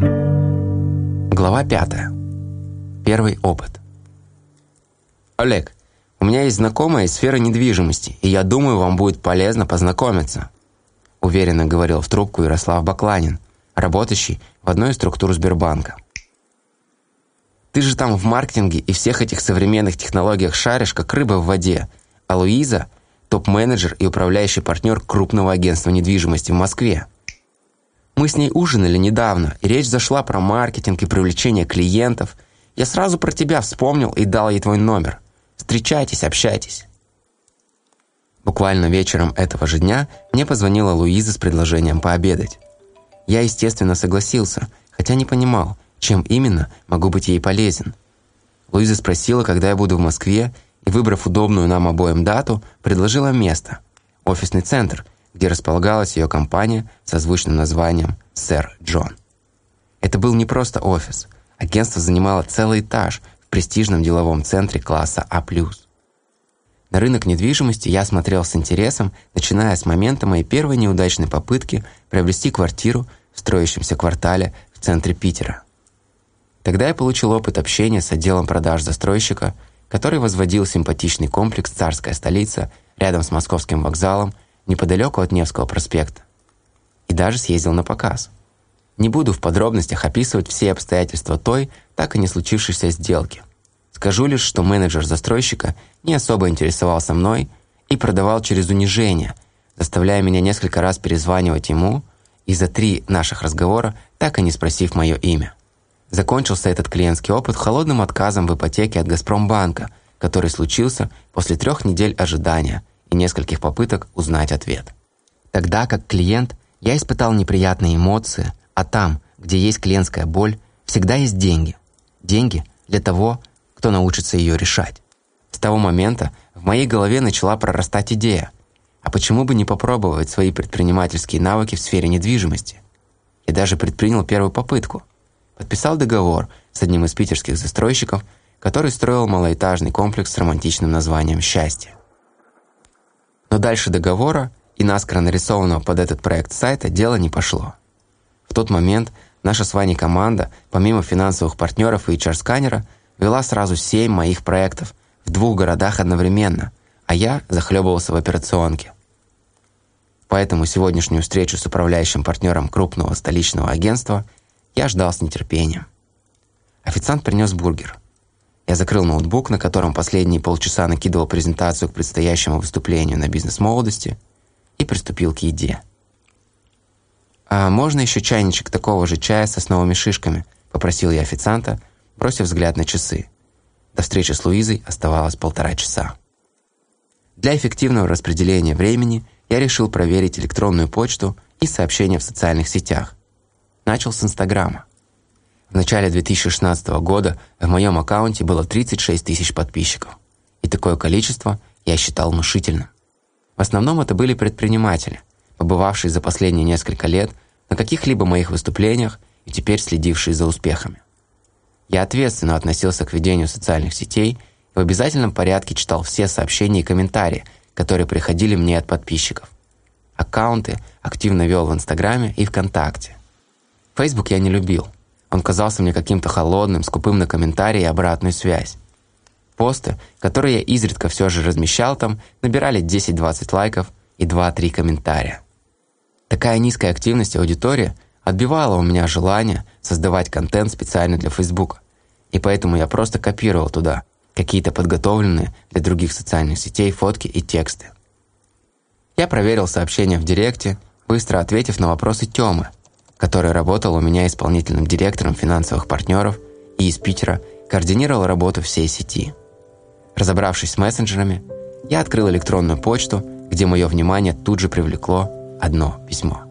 Глава пятая. Первый опыт. Олег, у меня есть знакомая из сферы недвижимости, и я думаю, вам будет полезно познакомиться. Уверенно говорил в трубку Ярослав Бакланин, работающий в одной из структур Сбербанка. Ты же там в маркетинге и всех этих современных технологиях шаришь, как рыба в воде, а Луиза – топ-менеджер и управляющий партнер крупного агентства недвижимости в Москве. Мы с ней ужинали недавно, и речь зашла про маркетинг и привлечение клиентов. Я сразу про тебя вспомнил и дал ей твой номер. Встречайтесь, общайтесь. Буквально вечером этого же дня мне позвонила Луиза с предложением пообедать. Я, естественно, согласился, хотя не понимал, чем именно могу быть ей полезен. Луиза спросила, когда я буду в Москве, и, выбрав удобную нам обоим дату, предложила место – офисный центр, где располагалась ее компания со звучным названием «Сэр Джон». Это был не просто офис. Агентство занимало целый этаж в престижном деловом центре класса А+. На рынок недвижимости я смотрел с интересом, начиная с момента моей первой неудачной попытки приобрести квартиру в строящемся квартале в центре Питера. Тогда я получил опыт общения с отделом продаж застройщика, который возводил симпатичный комплекс «Царская столица» рядом с московским вокзалом, неподалеку от Невского проспекта. И даже съездил на показ. Не буду в подробностях описывать все обстоятельства той, так и не случившейся сделки. Скажу лишь, что менеджер застройщика не особо интересовался мной и продавал через унижение, заставляя меня несколько раз перезванивать ему и за три наших разговора так и не спросив мое имя. Закончился этот клиентский опыт холодным отказом в ипотеке от «Газпромбанка», который случился после трех недель ожидания и нескольких попыток узнать ответ. Тогда, как клиент, я испытал неприятные эмоции, а там, где есть клиентская боль, всегда есть деньги. Деньги для того, кто научится ее решать. С того момента в моей голове начала прорастать идея. А почему бы не попробовать свои предпринимательские навыки в сфере недвижимости? Я даже предпринял первую попытку – подписал договор с одним из питерских застройщиков, который строил малоэтажный комплекс с романтичным названием «Счастье». Но дальше договора и наскоро нарисованного под этот проект сайта дело не пошло. В тот момент наша с Ваней команда, помимо финансовых партнеров и HR-сканера, вела сразу семь моих проектов в двух городах одновременно, а я захлебывался в операционке. Поэтому сегодняшнюю встречу с управляющим партнером крупного столичного агентства – я ждал с нетерпением. Официант принес бургер. Я закрыл ноутбук, на котором последние полчаса накидывал презентацию к предстоящему выступлению на бизнес-молодости, и приступил к еде. «А можно еще чайничек такого же чая с основными шишками?» – попросил я официанта, бросив взгляд на часы. До встречи с Луизой оставалось полтора часа. Для эффективного распределения времени я решил проверить электронную почту и сообщения в социальных сетях – начал с Инстаграма. В начале 2016 года в моем аккаунте было 36 тысяч подписчиков. И такое количество я считал внушительным. В основном это были предприниматели, побывавшие за последние несколько лет на каких-либо моих выступлениях и теперь следившие за успехами. Я ответственно относился к ведению социальных сетей и в обязательном порядке читал все сообщения и комментарии, которые приходили мне от подписчиков. Аккаунты активно вел в Инстаграме и ВКонтакте – Фейсбук я не любил. Он казался мне каким-то холодным, скупым на комментарии и обратную связь. Посты, которые я изредка все же размещал там, набирали 10-20 лайков и 2-3 комментария. Такая низкая активность аудитории отбивала у меня желание создавать контент специально для Фейсбука. И поэтому я просто копировал туда какие-то подготовленные для других социальных сетей фотки и тексты. Я проверил сообщения в Директе, быстро ответив на вопросы Тёмы – который работал у меня исполнительным директором финансовых партнеров и из Питера координировал работу всей сети. Разобравшись с мессенджерами, я открыл электронную почту, где мое внимание тут же привлекло одно письмо.